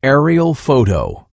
Aerial photo.